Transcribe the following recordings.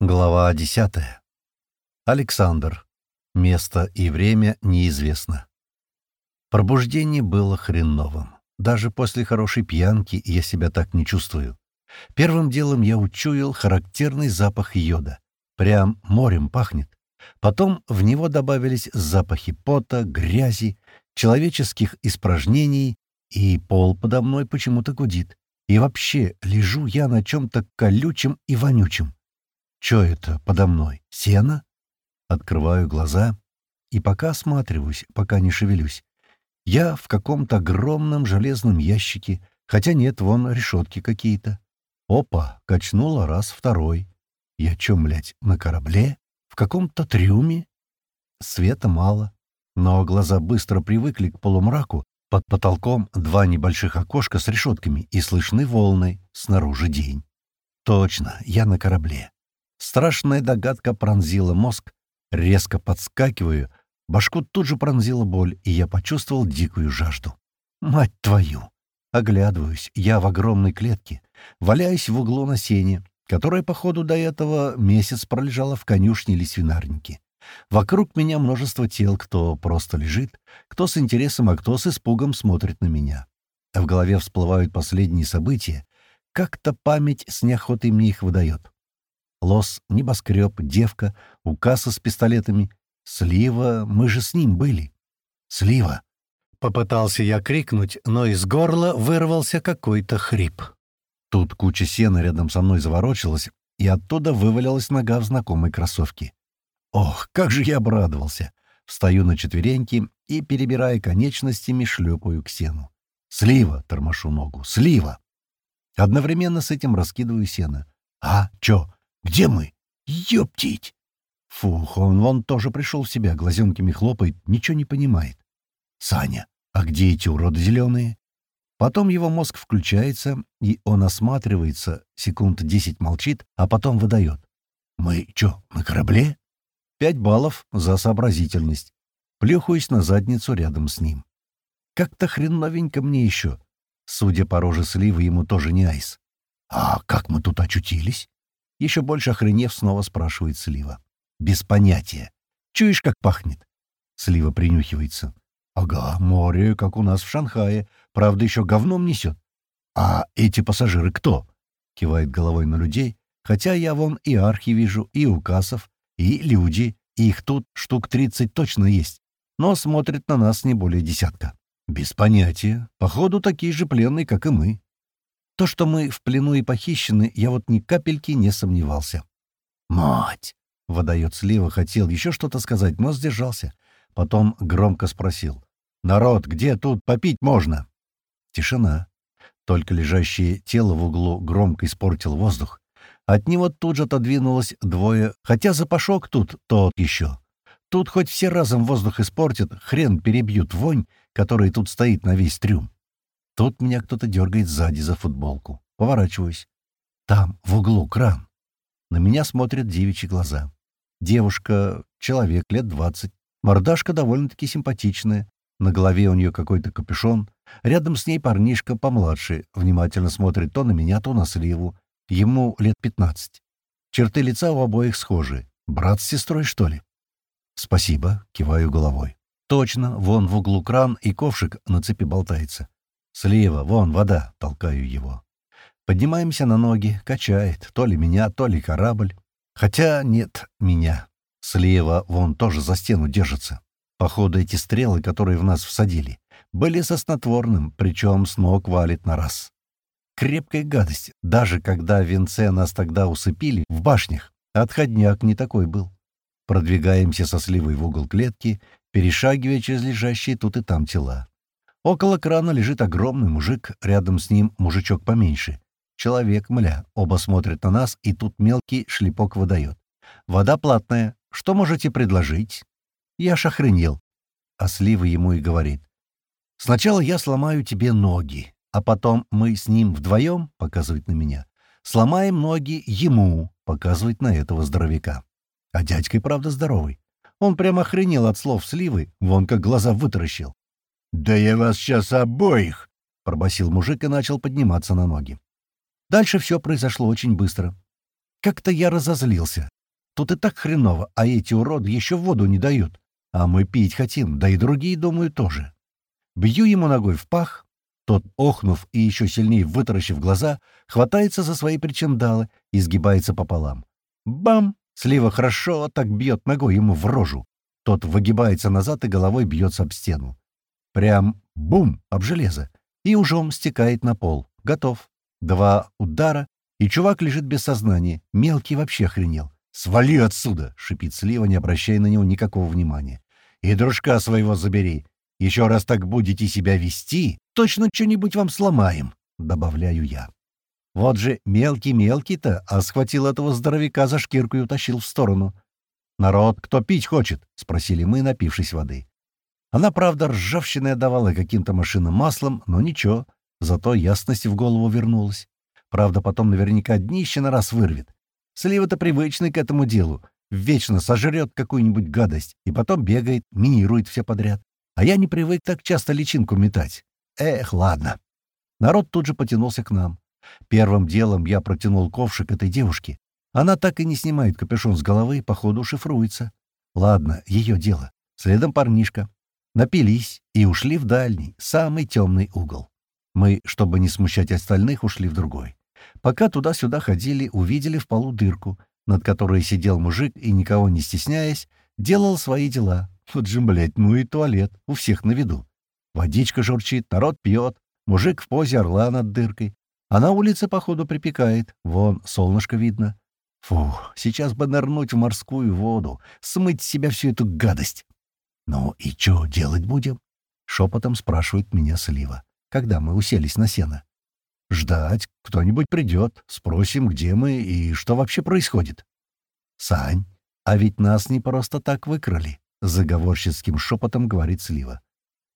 Глава 10. Александр. Место и время неизвестно. Пробуждение было хреновым. Даже после хорошей пьянки я себя так не чувствую. Первым делом я учуял характерный запах йода. Прям морем пахнет. Потом в него добавились запахи пота, грязи, человеческих испражнений, и пол подо мной почему-то гудит. И вообще, лежу я на чем-то колючем и вонючем. Что это подо мной? Сено? Открываю глаза и пока осматриваюсь, пока не шевелюсь. Я в каком-то огромном железном ящике, хотя нет, вон решетки какие-то. Опа, качнула раз, второй. Я чё, блядь, на корабле? В каком-то трюме? Света мало, но глаза быстро привыкли к полумраку. Под потолком два небольших окошка с решетками и слышны волны, снаружи день. Точно, я на корабле. Страшная догадка пронзила мозг. Резко подскакиваю. Башку тут же пронзила боль, и я почувствовал дикую жажду. Мать твою! Оглядываюсь, я в огромной клетке. Валяюсь в углу на сене, которая, походу, до этого месяц пролежала в конюшне или свинарнике. Вокруг меня множество тел, кто просто лежит, кто с интересом, а кто с испугом смотрит на меня. А в голове всплывают последние события. Как-то память с неохотой мне их выдает. Лос, небоскреб, девка, укаса с пистолетами. Слива, мы же с ним были. Слива. Попытался я крикнуть, но из горла вырвался какой-то хрип. Тут куча сена рядом со мной заворочилась, и оттуда вывалилась нога в знакомой кроссовке. Ох, как же я обрадовался! Встаю на четвереньки и, перебирая конечностями, шлепаю к сену. «Слива!» — тормошу ногу. «Слива!» Одновременно с этим раскидываю сено. «А, чё? Где мы? Ёптить!» Фух, он вон тоже пришел в себя, глазенками хлопает, ничего не понимает. «Саня, а где эти уроды зеленые?» Потом его мозг включается, и он осматривается, секунд десять молчит, а потом выдает. «Мы чё, на корабле?» Пять баллов за сообразительность. Плюхаюсь на задницу рядом с ним. Как-то хреновенько мне еще. Судя по роже сливы, ему тоже не айс. «А как мы тут очутились?» Еще больше охренев, снова спрашивает Слива. «Без понятия. Чуешь, как пахнет?» Слива принюхивается. «Ага, море, как у нас в Шанхае. Правда, еще говном несет». «А эти пассажиры кто?» Кивает головой на людей. «Хотя я вон и архи вижу, и указов, и люди. И их тут штук тридцать точно есть. Но смотрят на нас не более десятка. Без понятия. Походу, такие же пленные, как и мы. То, что мы в плену и похищены, я вот ни капельки не сомневался. «Мать!» — выдает слева, хотел еще что-то сказать, но сдержался. Потом громко спросил. «Народ, где тут попить можно?» Тишина. Только лежащее тело в углу громко испортил воздух. От него тут же отодвинулось двое, хотя запашок тут тот еще. Тут хоть все разом воздух испортят, хрен перебьют вонь, которая тут стоит на весь трюм. Тут меня кто-то дергает сзади за футболку. Поворачиваюсь. Там, в углу, кран. На меня смотрят девичьи глаза. Девушка, человек лет двадцать. Мордашка довольно-таки симпатичная. На голове у нее какой-то капюшон. Рядом с ней парнишка помладше. Внимательно смотрит то на меня, то на сливу. Ему лет пятнадцать. Черты лица у обоих схожи. Брат с сестрой, что ли? «Спасибо», — киваю головой. «Точно, вон в углу кран и ковшик на цепи болтается. «Слива, вон вода!» — толкаю его. Поднимаемся на ноги, качает, то ли меня, то ли корабль. Хотя нет, меня. Слева вон тоже за стену держится. Походу, эти стрелы, которые в нас всадили, были со снотворным, причем с ног валит на раз. Крепкая гадость, даже когда венце нас тогда усыпили в башнях, отходняк не такой был. Продвигаемся со сливой в угол клетки, перешагивая через лежащие тут и там тела. Около крана лежит огромный мужик, рядом с ним мужичок поменьше. Человек, мля, оба смотрят на нас, и тут мелкий шлепок выдает. «Вода платная. Что можете предложить?» Я ж охренел. А Слива ему и говорит. «Сначала я сломаю тебе ноги, а потом мы с ним вдвоем, — показывает на меня, — сломаем ноги ему, — показывает на этого здоровяка. А дядька и правда здоровый. Он прямо охренел от слов Сливы, вон как глаза вытаращил. «Да я вас сейчас обоих!» — пробасил мужик и начал подниматься на ноги. Дальше все произошло очень быстро. Как-то я разозлился. Тут и так хреново, а эти уроды еще воду не дают. А мы пить хотим, да и другие, думаю, тоже. Бью ему ногой в пах. Тот, охнув и еще сильнее вытаращив глаза, хватается за свои причиндалы и сгибается пополам. Бам! Слива хорошо так бьет ногой ему в рожу. Тот выгибается назад и головой бьется об стену. Прям бум! Об железо. И ужом стекает на пол. Готов. Два удара, и чувак лежит без сознания. Мелкий вообще охренел. «Свали отсюда!» — шипит Слива, не обращая на него никакого внимания. «И дружка своего забери. Еще раз так будете себя вести, точно что-нибудь вам сломаем», — добавляю я. Вот же мелкий-мелкий-то, а схватил этого здоровяка за шкирку и утащил в сторону. «Народ, кто пить хочет?» — спросили мы, напившись воды. Она, правда, ржавчиной давала каким-то машинам маслом, но ничего, зато ясность в голову вернулась. Правда, потом наверняка днище на раз вырвет. Слива-то привычный к этому делу. Вечно сожрет какую-нибудь гадость и потом бегает, минирует все подряд. А я не привык так часто личинку метать. Эх, ладно. Народ тут же потянулся к нам. Первым делом я протянул ковшик этой девушке. Она так и не снимает капюшон с головы, походу шифруется. Ладно, ее дело. Следом парнишка. Напились и ушли в дальний, самый темный угол. Мы, чтобы не смущать остальных, ушли в другой. Пока туда-сюда ходили, увидели в полу дырку, над которой сидел мужик и, никого не стесняясь, делал свои дела. Вот же, блядь, ну и туалет, у всех на виду. Водичка журчит, народ пьет, мужик в позе орла над дыркой. А на улице, походу, припекает. Вон, солнышко видно. Фух, сейчас бы нырнуть в морскую воду, смыть с себя всю эту гадость. «Ну и что делать будем?» — шепотом спрашивает меня Слива, когда мы уселись на сено. Ждать, кто-нибудь придет, спросим, где мы и что вообще происходит. Сань, а ведь нас не просто так выкрали, заговорщицким шепотом говорит Слива.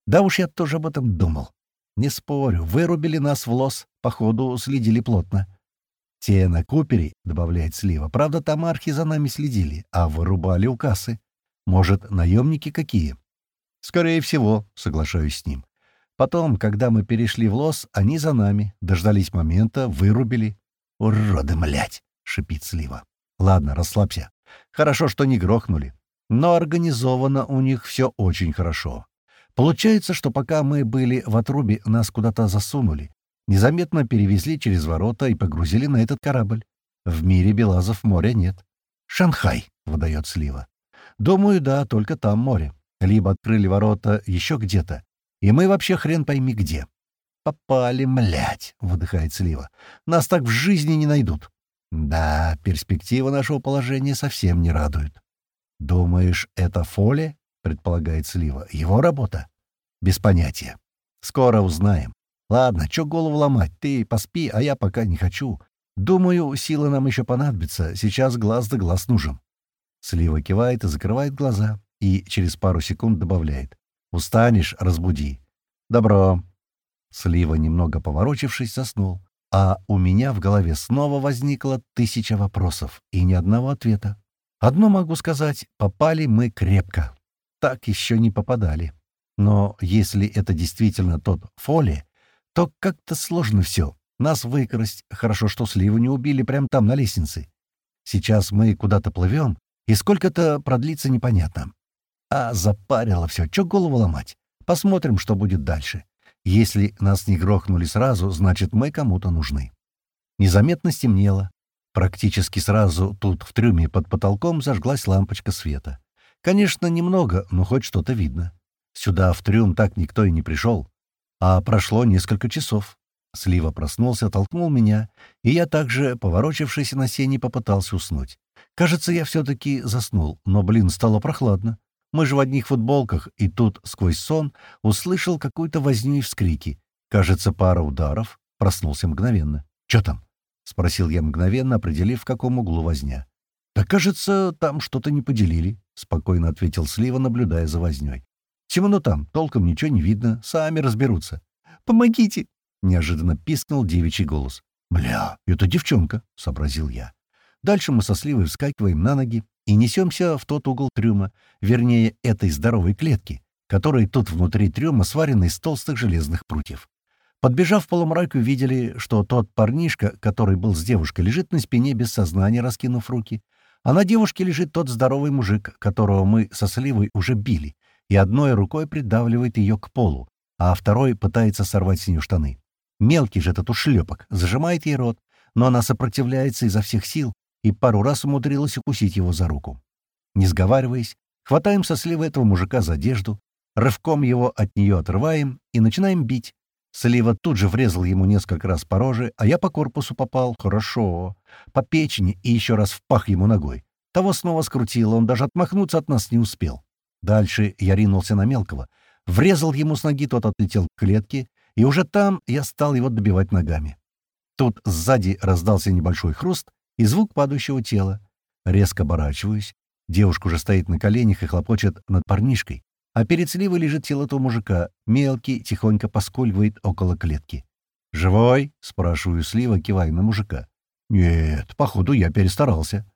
Да уж я тоже об этом думал. Не спорю, вырубили нас в лос, походу следили плотно. Те на Купере, добавляет Слива, правда, там архи за нами следили, а вырубали у кассы. Может, наемники какие? Скорее всего, соглашаюсь с ним. Потом, когда мы перешли в лос, они за нами, дождались момента, вырубили. «Уроды, млять!» — шипит Слива. «Ладно, расслабься. Хорошо, что не грохнули. Но организовано у них все очень хорошо. Получается, что пока мы были в отрубе, нас куда-то засунули. Незаметно перевезли через ворота и погрузили на этот корабль. В мире Белазов моря нет. «Шанхай», — выдает Слива. «Думаю, да, только там море. Либо открыли ворота еще где-то, и мы вообще хрен пойми где. «Попали, млять!» — выдыхает Слива. «Нас так в жизни не найдут». «Да, перспектива нашего положения совсем не радует». «Думаешь, это Фоли?» — предполагает Слива. «Его работа?» «Без понятия. Скоро узнаем. Ладно, чё голову ломать? Ты поспи, а я пока не хочу. Думаю, силы нам еще понадобятся. Сейчас глаз да глаз нужен». Слива кивает и закрывает глаза, и через пару секунд добавляет. Устанешь — разбуди. Добро. Слива, немного поворочившись, заснул. А у меня в голове снова возникло тысяча вопросов и ни одного ответа. Одно могу сказать — попали мы крепко. Так еще не попадали. Но если это действительно тот Фоли, то как-то сложно все. Нас выкрасть. Хорошо, что Сливу не убили прямо там, на лестнице. Сейчас мы куда-то плывем, и сколько-то продлится непонятно. А запарило все, чё голову ломать? Посмотрим, что будет дальше. Если нас не грохнули сразу, значит, мы кому-то нужны. Незаметно стемнело. Практически сразу тут, в трюме под потолком, зажглась лампочка света. Конечно, немного, но хоть что-то видно. Сюда, в трюм, так никто и не пришел. А прошло несколько часов. Слива проснулся, толкнул меня, и я также, поворочившись на сене, попытался уснуть. Кажется, я все-таки заснул, но, блин, стало прохладно. Мы же в одних футболках, и тут, сквозь сон, услышал какую-то возню и вскрики. Кажется, пара ударов. Проснулся мгновенно. «Чё там?» — спросил я мгновенно, определив, в каком углу возня. «Да, кажется, там что-то не поделили», — спокойно ответил Слива, наблюдая за вознёй. «Темно там, толком ничего не видно, сами разберутся». «Помогите!» — неожиданно пискнул девичий голос. «Бля, это девчонка», — сообразил я. Дальше мы со Сливой вскакиваем на ноги, и несемся в тот угол трюма, вернее, этой здоровой клетки, которая тут внутри трюма сварена из толстых железных прутьев. Подбежав в полумрак, увидели, что тот парнишка, который был с девушкой, лежит на спине без сознания, раскинув руки, а на девушке лежит тот здоровый мужик, которого мы со Сливой уже били, и одной рукой придавливает ее к полу, а второй пытается сорвать с нее штаны. Мелкий же этот ушлепок зажимает ей рот, но она сопротивляется изо всех сил и пару раз умудрилась укусить его за руку. Не сговариваясь, хватаем со сливы этого мужика за одежду, рывком его от нее отрываем и начинаем бить, Слива тут же врезал ему несколько раз по роже, а я по корпусу попал. Хорошо. По печени и еще раз в пах ему ногой. Того снова скрутило, он даже отмахнуться от нас не успел. Дальше я ринулся на мелкого. Врезал ему с ноги, тот отлетел к клетке, и уже там я стал его добивать ногами. Тут сзади раздался небольшой хруст и звук падающего тела. Резко оборачиваюсь. Девушка уже стоит на коленях и хлопочет над парнишкой а перед сливой лежит тело того мужика, мелкий, тихонько поскуливает около клетки. «Живой?» — спрашиваю слива, кивая на мужика. «Нет, походу, я перестарался».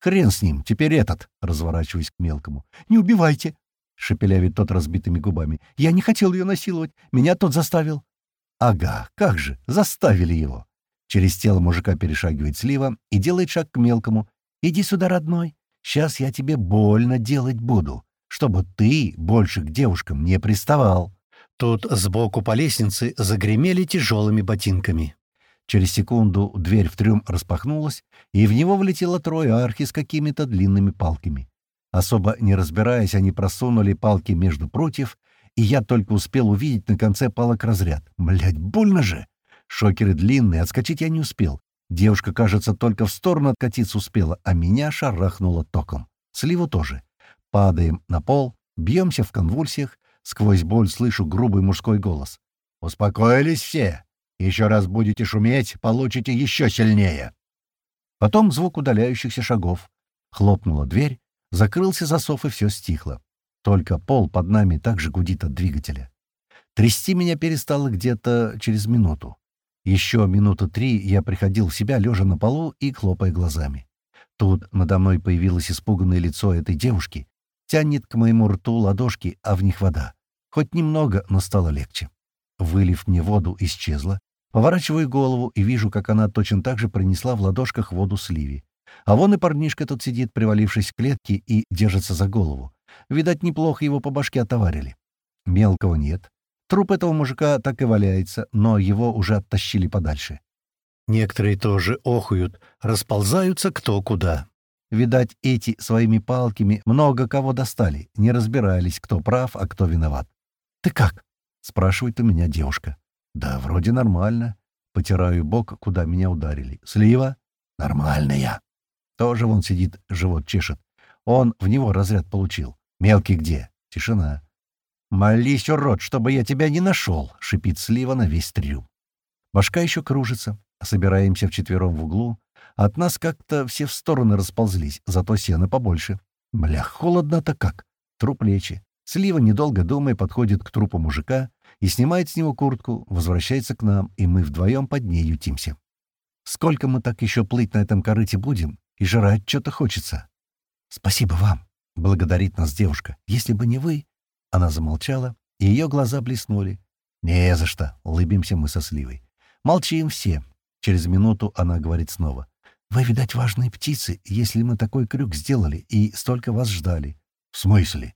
«Хрен с ним, теперь этот!» — разворачиваясь к мелкому. «Не убивайте!» — шепелявит тот разбитыми губами. «Я не хотел ее насиловать, меня тот заставил». «Ага, как же, заставили его!» Через тело мужика перешагивает слива и делает шаг к мелкому. «Иди сюда, родной, сейчас я тебе больно делать буду» чтобы ты больше к девушкам не приставал». Тут сбоку по лестнице загремели тяжелыми ботинками. Через секунду дверь в трюм распахнулась, и в него влетело трое архи с какими-то длинными палками. Особо не разбираясь, они просунули палки между прутьев, и я только успел увидеть на конце палок разряд. Блядь, больно же! Шокеры длинные, отскочить я не успел. Девушка, кажется, только в сторону откатиться успела, а меня шарахнуло током. Сливу тоже. Падаем на пол, бьемся в конвульсиях, сквозь боль слышу грубый мужской голос. «Успокоились все! Еще раз будете шуметь, получите еще сильнее!» Потом звук удаляющихся шагов. Хлопнула дверь, закрылся засов, и все стихло. Только пол под нами также гудит от двигателя. Трясти меня перестало где-то через минуту. Еще минуты три я приходил в себя, лежа на полу и хлопая глазами. Тут надо мной появилось испуганное лицо этой девушки, Тянет к моему рту ладошки, а в них вода. Хоть немного, но стало легче. Вылив мне воду, исчезла. Поворачиваю голову и вижу, как она точно так же принесла в ладошках воду сливи. А вон и парнишка тут сидит, привалившись к клетке, и держится за голову. Видать, неплохо его по башке отоварили. Мелкого нет. Труп этого мужика так и валяется, но его уже оттащили подальше. Некоторые тоже охуют, расползаются кто куда. Видать, эти своими палками много кого достали, не разбирались, кто прав, а кто виноват. «Ты как?» — спрашивает у меня девушка. «Да, вроде нормально». Потираю бок, куда меня ударили. «Слива?» «Нормальная». Тоже вон сидит, живот чешет. Он в него разряд получил. «Мелкий где?» Тишина. «Молись, урод, чтобы я тебя не нашел!» — шипит слива на весь трюм. Башка еще кружится. Собираемся вчетвером в углу. От нас как-то все в стороны расползлись, зато сено побольше. Бля, холодно-то как. Труп лечи. Слива, недолго думая, подходит к трупу мужика и снимает с него куртку, возвращается к нам, и мы вдвоем под ней ютимся. Сколько мы так еще плыть на этом корыте будем? И жрать что-то хочется. «Спасибо вам», — благодарит нас девушка. «Если бы не вы...» Она замолчала, и ее глаза блеснули. «Не за что», — улыбимся мы со Сливой. Молчим все. Через минуту она говорит снова. «Вы, видать, важные птицы, если мы такой крюк сделали и столько вас ждали». «В смысле?»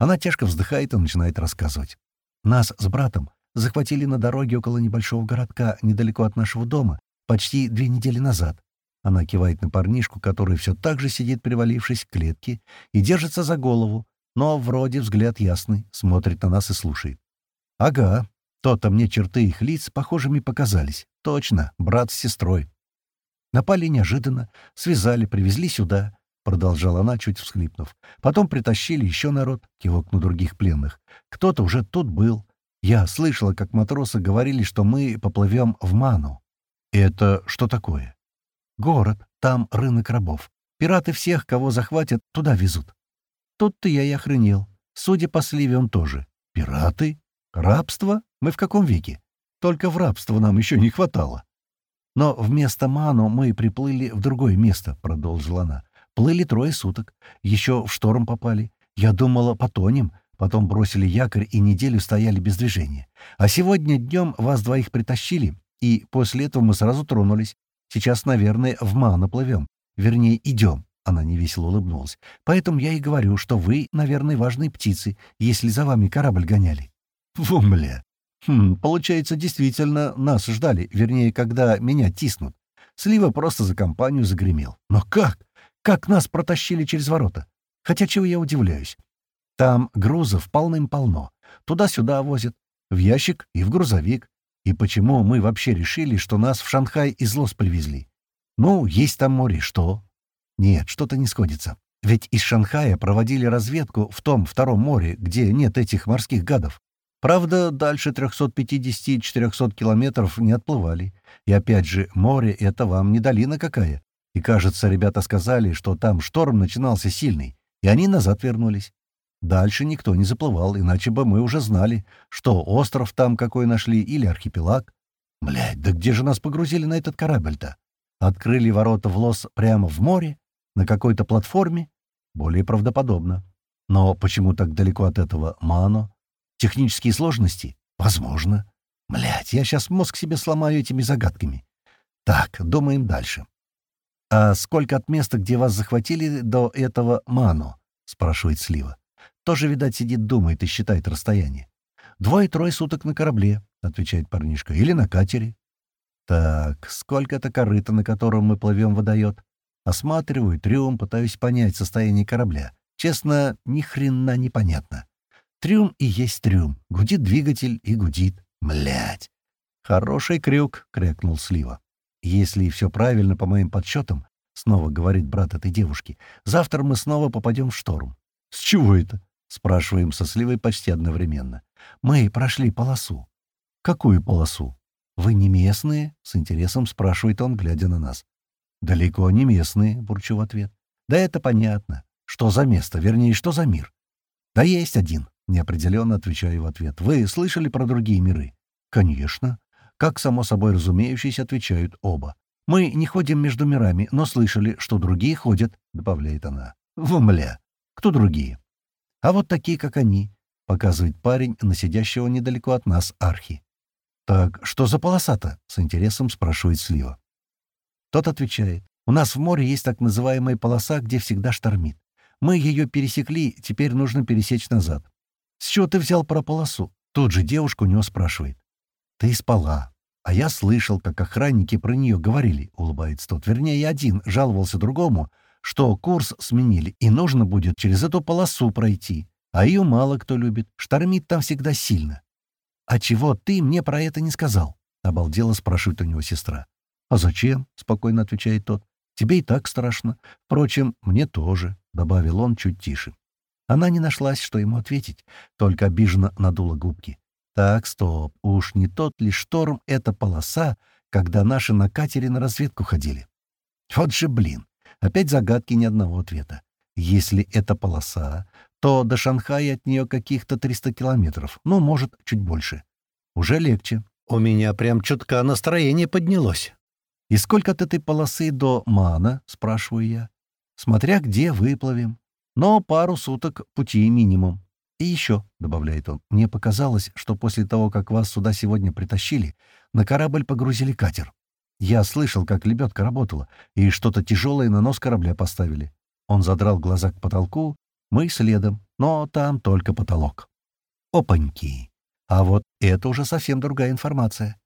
Она тяжко вздыхает и начинает рассказывать. «Нас с братом захватили на дороге около небольшого городка недалеко от нашего дома почти две недели назад. Она кивает на парнишку, который все так же сидит, привалившись к клетке, и держится за голову, но вроде взгляд ясный, смотрит на нас и слушает. «Ага, то-то мне черты их лиц похожими показались. Точно, брат с сестрой. Напали неожиданно, связали, привезли сюда, — продолжала она, чуть всхлипнув. Потом притащили еще народ, кивок на других пленных. Кто-то уже тут был. Я слышала, как матросы говорили, что мы поплывем в Ману. Это что такое? Город, там рынок рабов. Пираты всех, кого захватят, туда везут. Тут-то я и охренел. Судя по сливе, он тоже. Пираты? Рабство? Мы в каком веке? Только в рабство нам еще не хватало. Но вместо Ману мы приплыли в другое место, — продолжила она. Плыли трое суток. Еще в шторм попали. Я думала, потонем. Потом бросили якорь и неделю стояли без движения. А сегодня днем вас двоих притащили, и после этого мы сразу тронулись. Сейчас, наверное, в Мано плывем. Вернее, идем. Она невесело улыбнулась. «Поэтому я и говорю, что вы, наверное, важные птицы, если за вами корабль гоняли». «Вумля! Хм, получается, действительно, нас ждали, вернее, когда меня тиснут. Слива просто за компанию загремел. Но как? Как нас протащили через ворота? Хотя чего я удивляюсь? Там грузов полным-полно. Туда-сюда возят. В ящик и в грузовик. И почему мы вообще решили, что нас в Шанхай из Лос привезли? Ну, есть там море, что? Нет, что-то не сходится. Ведь из Шанхая проводили разведку в том втором море, где нет этих морских гадов. Правда, дальше 350-400 километров не отплывали. И опять же, море — это вам не долина какая. И, кажется, ребята сказали, что там шторм начинался сильный, и они назад вернулись. Дальше никто не заплывал, иначе бы мы уже знали, что остров там какой нашли или архипелаг. Блядь, да где же нас погрузили на этот корабль-то? Открыли ворота в лос прямо в море? На какой-то платформе? Более правдоподобно. Но почему так далеко от этого Мано? Технические сложности? Возможно. Блядь, я сейчас мозг себе сломаю этими загадками. Так, думаем дальше. «А сколько от места, где вас захватили, до этого Мано?» — спрашивает Слива. Тоже, видать, сидит, думает и считает расстояние. «Двое-трое суток на корабле», — отвечает парнишка, — «или на катере». «Так, сколько это корыто, на котором мы плывем, выдает?» Осматриваю трюм, пытаюсь понять состояние корабля. Честно, ни хрена непонятно. Трюм и есть трюм. Гудит двигатель и гудит. Млять. «Хороший крюк», — крякнул Слива. «Если все правильно по моим подсчетам, — снова говорит брат этой девушки, — завтра мы снова попадем в шторм». «С чего это?» — спрашиваем со Сливой почти одновременно. «Мы прошли полосу». «Какую полосу?» «Вы не местные?» — с интересом спрашивает он, глядя на нас. «Далеко не местные», — бурчу в ответ. «Да это понятно. Что за место? Вернее, что за мир?» «Да есть один», — неопределенно отвечаю в ответ. «Вы слышали про другие миры?» «Конечно». Как само собой разумеющееся, отвечают оба. «Мы не ходим между мирами, но слышали, что другие ходят», — добавляет она. «Вумля! Кто другие?» «А вот такие, как они», — показывает парень на сидящего недалеко от нас архи. «Так что за полоса-то?» — с интересом спрашивает Слива. Тот отвечает. «У нас в море есть так называемая полоса, где всегда штормит. Мы ее пересекли, теперь нужно пересечь назад». «С чего ты взял про полосу?» Тут же девушка у него спрашивает. «Ты спала. А я слышал, как охранники про нее говорили», — улыбается тот. Вернее, один жаловался другому, что курс сменили, и нужно будет через эту полосу пройти. А ее мало кто любит. Штормит там всегда сильно. «А чего ты мне про это не сказал?» — обалдела спрашивает у него сестра. «А зачем?» — спокойно отвечает тот. «Тебе и так страшно. Впрочем, мне тоже», — добавил он чуть тише. Она не нашлась, что ему ответить, только обиженно надула губки. «Так, стоп, уж не тот ли шторм эта полоса, когда наши на катере на разведку ходили?» Вот же блин, опять загадки ни одного ответа. Если это полоса, то до Шанхая от нее каких-то 300 километров, ну, может, чуть больше. Уже легче. У меня прям чутка настроение поднялось. «И сколько от этой полосы до Мана?» — спрашиваю я. «Смотря где выплывем. Но пару суток пути минимум. И еще», — добавляет он, — «мне показалось, что после того, как вас сюда сегодня притащили, на корабль погрузили катер. Я слышал, как лебедка работала, и что-то тяжелое на нос корабля поставили». Он задрал глаза к потолку, мы следом, но там только потолок. Опаньки! А вот это уже совсем другая информация.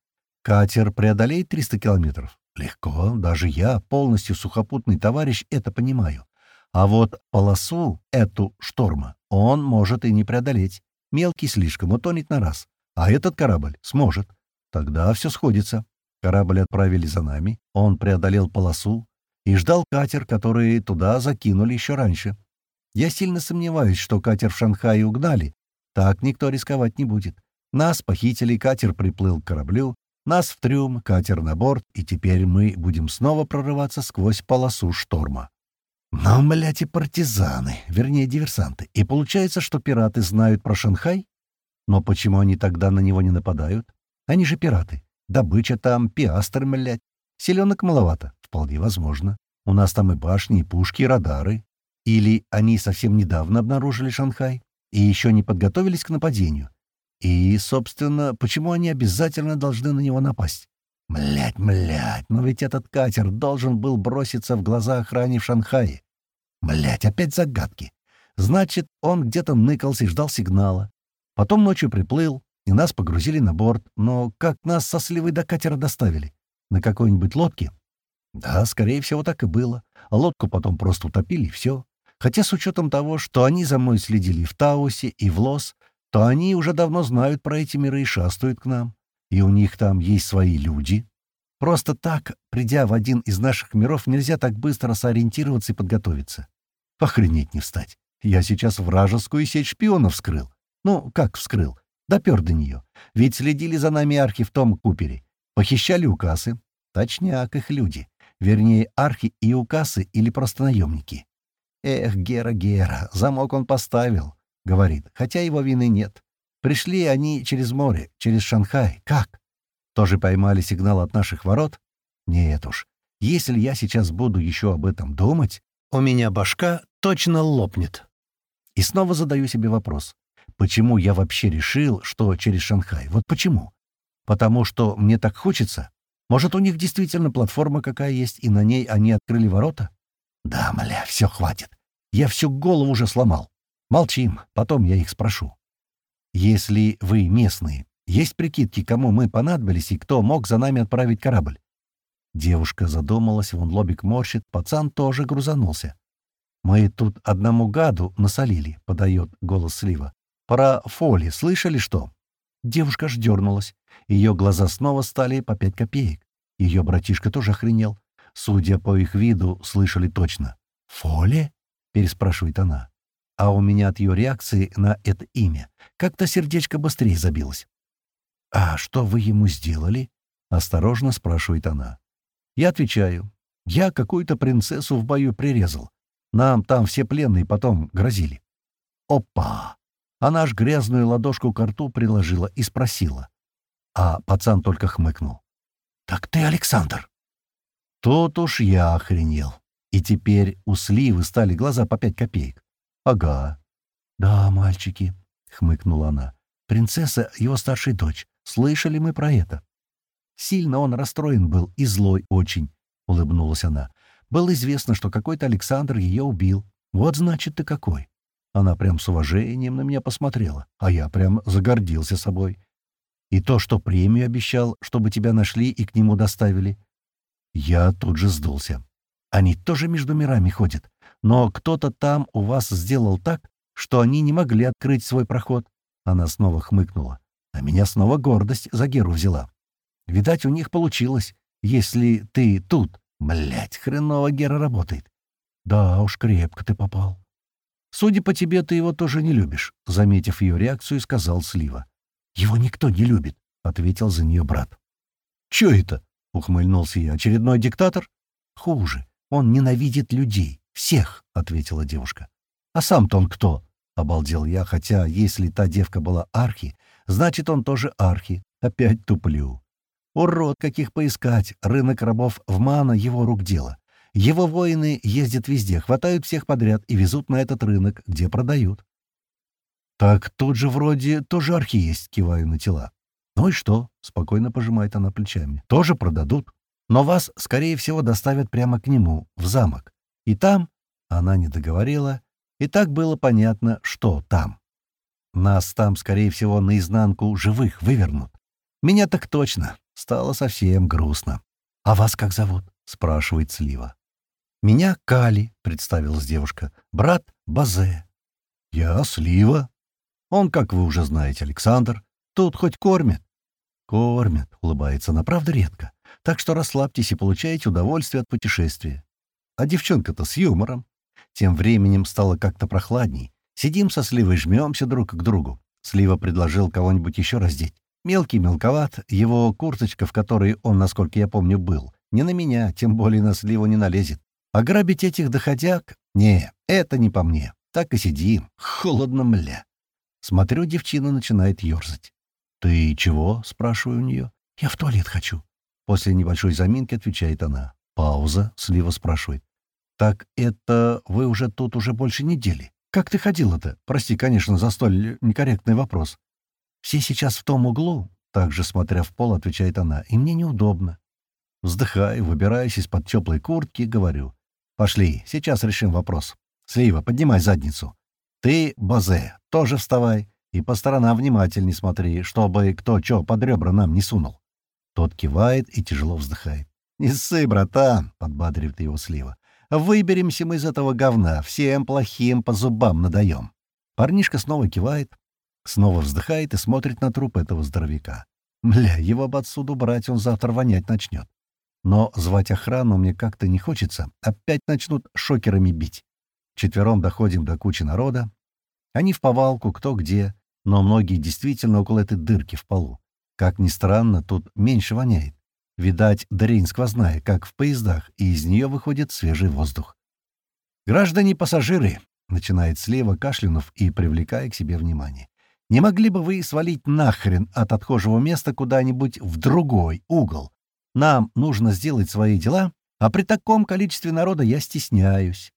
Катер преодолеет 300 километров? Легко, даже я, полностью сухопутный товарищ, это понимаю. А вот полосу, эту шторма, он может и не преодолеть. Мелкий слишком, утонет на раз. А этот корабль сможет. Тогда все сходится. Корабль отправили за нами, он преодолел полосу и ждал катер, который туда закинули еще раньше. Я сильно сомневаюсь, что катер в Шанхае угнали. Так никто рисковать не будет. Нас похитили, катер приплыл к кораблю, нас в трюм, катер на борт, и теперь мы будем снова прорываться сквозь полосу шторма. Но, блядь, и партизаны, вернее, диверсанты. И получается, что пираты знают про Шанхай? Но почему они тогда на него не нападают? Они же пираты. Добыча там, пиастр, блядь. Селенок маловато. Вполне возможно. У нас там и башни, и пушки, и радары. Или они совсем недавно обнаружили Шанхай? и еще не подготовились к нападению. И, собственно, почему они обязательно должны на него напасть? Млять, млять, но ведь этот катер должен был броситься в глаза охране в Шанхае. Млять, опять загадки. Значит, он где-то ныкался и ждал сигнала. Потом ночью приплыл, и нас погрузили на борт. Но как нас со сливой до катера доставили? На какой-нибудь лодке? Да, скорее всего, так и было. А лодку потом просто утопили, и все. Хотя с учетом того, что они за мной следили в Таусе и в Лос, то они уже давно знают про эти миры и шастают к нам. И у них там есть свои люди. Просто так, придя в один из наших миров, нельзя так быстро сориентироваться и подготовиться. Охренеть не встать. Я сейчас вражескую сеть шпионов вскрыл. Ну, как вскрыл? Допер до нее. Ведь следили за нами архи в том Купере. Похищали укасы. Точняк их люди. Вернее, архи и укасы или просто наемники. Эх, Гера, Гера, замок он поставил, говорит, хотя его вины нет. Пришли они через море, через Шанхай. Как? Тоже поймали сигнал от наших ворот? Нет уж. Если я сейчас буду еще об этом думать, у меня башка точно лопнет. И снова задаю себе вопрос. Почему я вообще решил, что через Шанхай? Вот почему? Потому что мне так хочется? Может, у них действительно платформа какая есть, и на ней они открыли ворота? Да, мля, все хватит. Я всю голову уже сломал. Молчим, потом я их спрошу. Если вы местные, есть прикидки, кому мы понадобились и кто мог за нами отправить корабль? Девушка задумалась, вон лобик морщит, пацан тоже грузанулся. «Мы тут одному гаду насолили», — подает голос Слива. «Про Фоли слышали что?» Девушка аж дернулась. Ее глаза снова стали по пять копеек. Ее братишка тоже охренел. Судя по их виду, слышали точно. «Фоли?» — переспрашивает она. А у меня от ее реакции на это имя как-то сердечко быстрее забилось. «А что вы ему сделали?» — осторожно спрашивает она. Я отвечаю. «Я какую-то принцессу в бою прирезал. Нам там все пленные потом грозили». «Опа!» Она аж грязную ладошку к рту приложила и спросила. А пацан только хмыкнул. «Так ты Александр?» Тут уж я охренел. И теперь у Сливы стали глаза по пять копеек. «Ага». «Да, мальчики», — хмыкнула она. «Принцесса — его старшая дочь. Слышали мы про это?» «Сильно он расстроен был и злой очень», — улыбнулась она. «Было известно, что какой-то Александр ее убил. Вот значит ты какой». Она прям с уважением на меня посмотрела, а я прям загордился собой. И то, что премию обещал, чтобы тебя нашли и к нему доставили. Я тут же сдулся. Они тоже между мирами ходят. Но кто-то там у вас сделал так, что они не могли открыть свой проход. Она снова хмыкнула. А меня снова гордость за Геру взяла. Видать, у них получилось. Если ты тут, блядь, хреново Гера работает. Да уж, крепко ты попал. Судя по тебе, ты его тоже не любишь, заметив ее реакцию, сказал Слива. Его никто не любит, ответил за нее брат. Че это? ухмыльнулся я. Очередной диктатор? Хуже. Он ненавидит людей. Всех, — ответила девушка. А сам-то он кто? — обалдел я, хотя если та девка была архи, значит, он тоже архи. Опять туплю. Урод, каких поискать. Рынок рабов в Мана — его рук дело. Его воины ездят везде, хватают всех подряд и везут на этот рынок, где продают. «Так тут же вроде тоже архи есть», — киваю на тела. «Ну и что?» — спокойно пожимает она плечами. «Тоже продадут. Но вас, скорее всего, доставят прямо к нему, в замок. И там, она не договорила, и так было понятно, что там. Нас там, скорее всего, наизнанку живых вывернут. Меня так точно. Стало совсем грустно. «А вас как зовут?» — спрашивает Слива. «Меня Кали», — представилась девушка. «Брат Базе». «Я Слива». «Он, как вы уже знаете, Александр. Тут хоть кормят?» «Кормят», — улыбается она, правда, редко. Так что расслабьтесь и получайте удовольствие от путешествия. А девчонка-то с юмором. Тем временем стало как-то прохладней. Сидим со Сливой, жмемся друг к другу. Слива предложил кого-нибудь еще раздеть. Мелкий мелковат, его курточка, в которой он, насколько я помню, был, не на меня, тем более на Сливу не налезет. А грабить этих доходяг? Не, это не по мне. Так и сидим. Холодно, мля. Смотрю, девчина начинает ерзать. «Ты чего?» — спрашиваю у нее. «Я в туалет хочу». После небольшой заминки отвечает она. Пауза. Слива спрашивает. «Так это вы уже тут уже больше недели?» «Как ты ходила-то? Прости, конечно, за столь некорректный вопрос». «Все сейчас в том углу», — также смотря в пол, отвечает она, — «и мне неудобно». Вздыхаю, выбираюсь из-под теплой куртки, говорю. «Пошли, сейчас решим вопрос. Слива, поднимай задницу. Ты, Базе, тоже вставай и по сторонам внимательней смотри, чтобы кто чё под ребра нам не сунул». Тот кивает и тяжело вздыхает. «Не ссы, братан!» — подбадривает его Слива. «Выберемся мы из этого говна, всем плохим по зубам надаем». Парнишка снова кивает, снова вздыхает и смотрит на труп этого здоровяка. Бля, его бы отсюда брать, он завтра вонять начнет. Но звать охрану мне как-то не хочется. Опять начнут шокерами бить. Четвером доходим до кучи народа. Они в повалку, кто где, но многие действительно около этой дырки в полу. Как ни странно, тут меньше воняет. Видать, дрень сквозная, как в поездах, и из нее выходит свежий воздух. «Граждане-пассажиры!» — начинает слева, кашлянув и привлекая к себе внимание. «Не могли бы вы свалить нахрен от отхожего места куда-нибудь в другой угол? Нам нужно сделать свои дела, а при таком количестве народа я стесняюсь.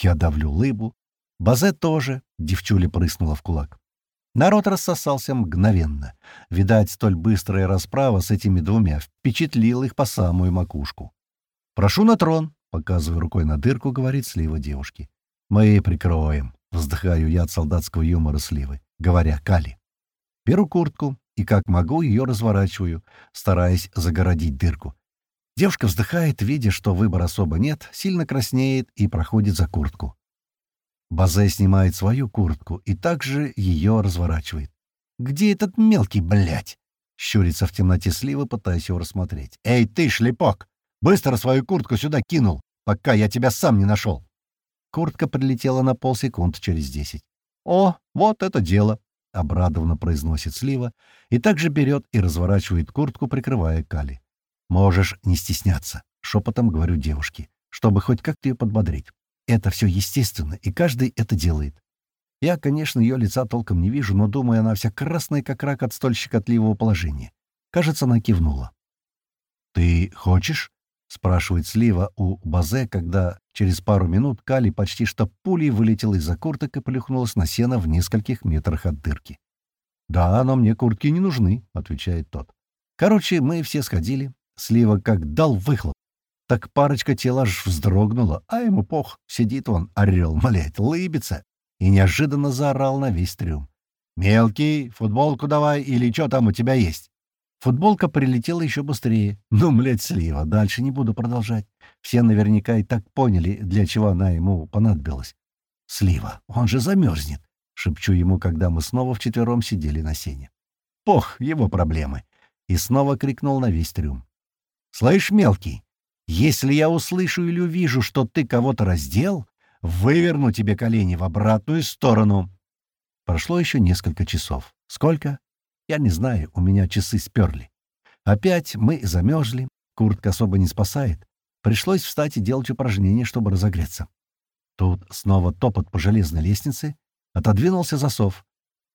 Я давлю лыбу. Базе тоже, девчуля прыснула в кулак. Народ рассосался мгновенно. Видать, столь быстрая расправа с этими двумя впечатлила их по самую макушку. «Прошу на трон», — показывая рукой на дырку, говорит слива девушки. «Мы прикроем», — вздыхаю я от солдатского юмора сливы, говоря «Кали». Беру куртку, и как могу ее разворачиваю, стараясь загородить дырку. Девушка вздыхает, видя, что выбора особо нет, сильно краснеет и проходит за куртку. Базе снимает свою куртку и также ее разворачивает. «Где этот мелкий, блядь?» Щурится в темноте сливы, пытаясь его рассмотреть. «Эй, ты, шлепок! Быстро свою куртку сюда кинул, пока я тебя сам не нашел!» Куртка прилетела на полсекунды через десять. «О, вот это дело!» — обрадованно произносит Слива, и также берет и разворачивает куртку, прикрывая Кали. «Можешь не стесняться», — шепотом говорю девушке, чтобы хоть как-то ее подбодрить. «Это все естественно, и каждый это делает. Я, конечно, ее лица толком не вижу, но, думаю, она вся красная, как рак от столь щекотливого положения. Кажется, она кивнула. «Ты хочешь?» — спрашивает Слива у Базе, когда через пару минут Кали почти что пулей вылетела из-за курток и плюхнулась на сено в нескольких метрах от дырки. «Да, но мне куртки не нужны», — отвечает тот. Короче, мы все сходили. Слива как дал выхлоп. Так парочка тела аж вздрогнула, а ему пох. Сидит он, орел, млять, лыбится. И неожиданно заорал на весь трюм. «Мелкий, футболку давай или что там у тебя есть?» Футболка прилетела еще быстрее. Ну, блядь, слива. Дальше не буду продолжать. Все наверняка и так поняли, для чего она ему понадобилась. Слива, он же замерзнет. Шепчу ему, когда мы снова вчетвером сидели на сене. Пох, его проблемы. И снова крикнул на весь трюм. «Слышь, мелкий, если я услышу или увижу, что ты кого-то раздел, выверну тебе колени в обратную сторону». Прошло еще несколько часов. Сколько? Я не знаю, у меня часы сперли. Опять мы замерзли, куртка особо не спасает. Пришлось встать и делать упражнения, чтобы разогреться. Тут снова топот по железной лестнице, отодвинулся засов.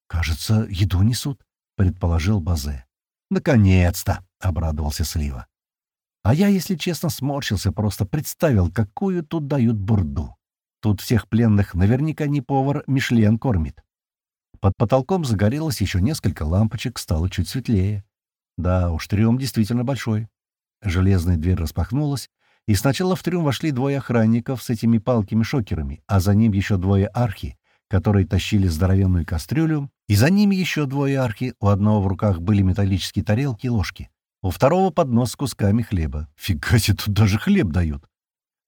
«Кажется, еду несут», — предположил Базе. «Наконец-то!» — обрадовался Слива. А я, если честно, сморщился, просто представил, какую тут дают бурду. Тут всех пленных наверняка не повар Мишлен кормит. Под потолком загорелось еще несколько лампочек, стало чуть светлее. Да уж, трюм действительно большой. Железная дверь распахнулась, и сначала в трюм вошли двое охранников с этими палками-шокерами, а за ним еще двое архи, которые тащили здоровенную кастрюлю, и за ними еще двое архи, у одного в руках были металлические тарелки и ложки, у второго поднос с кусками хлеба. Фига себе, тут даже хлеб дают.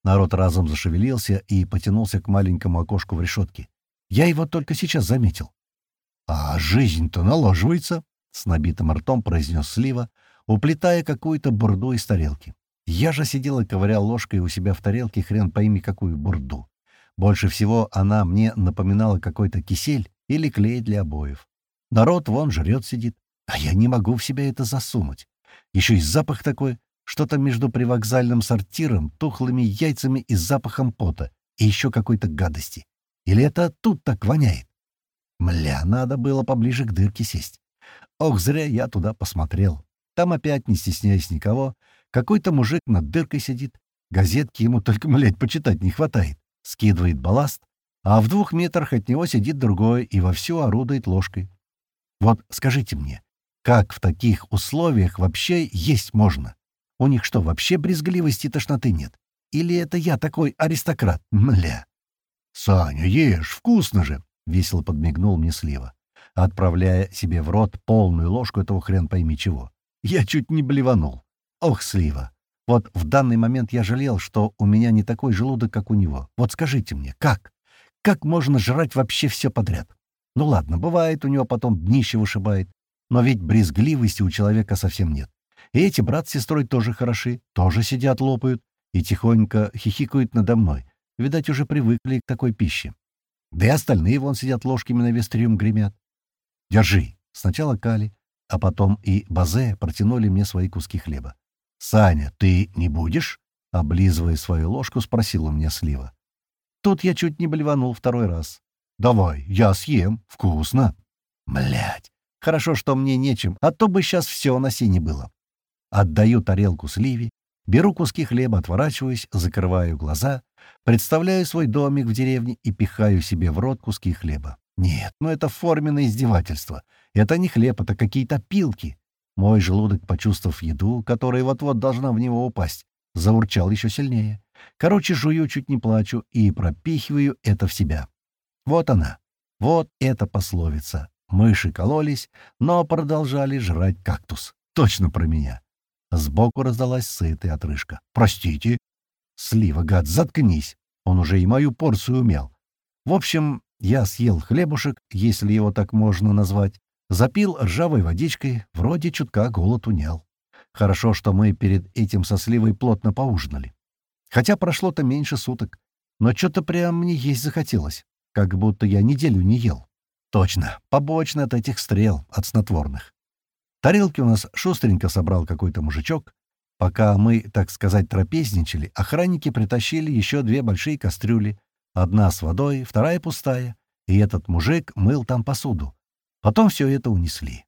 Народ разом зашевелился и потянулся к маленькому окошку в решетке. Я его только сейчас заметил. «А жизнь-то наложивается», — с набитым ртом произнес Слива, уплетая какую-то бурду из тарелки. Я же сидел и ковырял ложкой у себя в тарелке хрен пойми какую бурду. Больше всего она мне напоминала какой-то кисель или клей для обоев. Народ вон жрет сидит, а я не могу в себя это засунуть. Еще и запах такой, что-то между привокзальным сортиром, тухлыми яйцами и запахом пота, и еще какой-то гадости. Или это тут так воняет? Мля, надо было поближе к дырке сесть. Ох, зря я туда посмотрел. Там опять, не стесняясь никого, какой-то мужик над дыркой сидит. Газетки ему только, млядь, почитать не хватает. Скидывает балласт. а в двух метрах от него сидит другой и вовсю орудует ложкой. Вот скажите мне, как в таких условиях вообще есть можно? У них что, вообще брезгливости и тошноты нет? Или это я такой аристократ? Мля. «Саня, ешь, вкусно же!» — весело подмигнул мне Слива, отправляя себе в рот полную ложку этого хрен пойми чего. Я чуть не блеванул. Ох, Слива! Вот в данный момент я жалел, что у меня не такой желудок, как у него. Вот скажите мне, как? Как можно жрать вообще все подряд? Ну ладно, бывает, у него потом днище вышибает. Но ведь брезгливости у человека совсем нет. И эти брат с сестрой тоже хороши, тоже сидят, лопают и тихонько хихикают надо мной. Видать, уже привыкли к такой пище. Да и остальные вон сидят ложками на весь трюм гремят. Держи. Сначала Кали, а потом и Базе протянули мне свои куски хлеба. «Саня, ты не будешь?» — облизывая свою ложку, спросил у меня Слива. Тут я чуть не блеванул второй раз. «Давай, я съем. Вкусно!» Блять, хорошо, что мне нечем, а то бы сейчас все на сине было. Отдаю тарелку Сливе, беру куски хлеба, отворачиваюсь, закрываю глаза, представляю свой домик в деревне и пихаю себе в рот куски хлеба. Нет, ну это форменное издевательство. Это не хлеб, это какие-то пилки. Мой желудок, почувствовав еду, которая вот-вот должна в него упасть, заурчал еще сильнее. Короче, жую, чуть не плачу и пропихиваю это в себя. Вот она. Вот эта пословица. Мыши кололись, но продолжали жрать кактус. Точно про меня. Сбоку раздалась сытая отрыжка. «Простите». «Слива, гад, заткнись». Он уже и мою порцию умел. В общем, я съел хлебушек, если его так можно назвать, Запил ржавой водичкой, вроде чутка голод унял. Хорошо, что мы перед этим со сливой плотно поужинали. Хотя прошло-то меньше суток, но что-то прям мне есть захотелось, как будто я неделю не ел. Точно, побочно от этих стрел, от снотворных. Тарелки у нас шустренько собрал какой-то мужичок. Пока мы, так сказать, трапезничали, охранники притащили еще две большие кастрюли. Одна с водой, вторая пустая. И этот мужик мыл там посуду. Потом все это унесли.